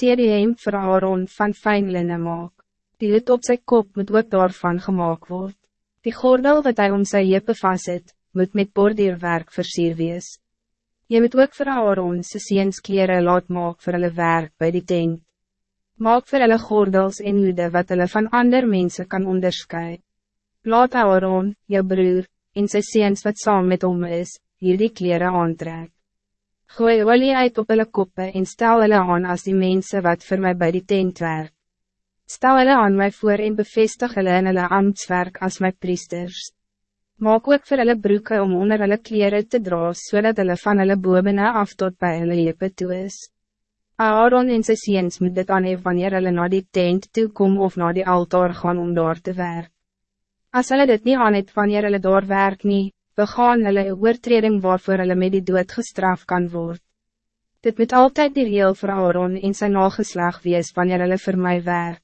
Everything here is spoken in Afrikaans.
teer die hem vir Aaron van fijn linne maak. Die het op zijn kop moet ook daarvan gemaakt word. Die gordel wat hij om sy hepe vast het, moet met bordeerwerk versier wees. Je moet ook vir Aaron sy seens kleren laat maak vir hulle werk bij die tent. Maak vir hulle gordels en hoede wat hulle van ander mensen kan onderscheiden. Laat Aaron, jou broer, en sy seens wat saam met hom is, hierdie kleren aantrek. Gooi olie uit op hulle koppe en stel hulle aan als die mensen wat voor mij bij die tent werk. Stel hulle aan mij voor en bevestig hulle in hulle ambtswerk als mijn priesters. Maak ook vir hulle broeke om onder hulle kleren te dra, zodat so hulle van hulle bobene af tot bij hulle jepe toe is. Aaron en sy seens moet dit aan hef wanneer hulle na die tent toe kom of na die altaar gaan om daar te werk. As hulle dit niet aan het wanneer hulle daar werk nie, begaan hulle een oortreding waarvoor hulle met die dood gestraft kan worden. Dit moet altijd die reel vir Aaron en sy nageslag wees wanneer hulle vir my werk.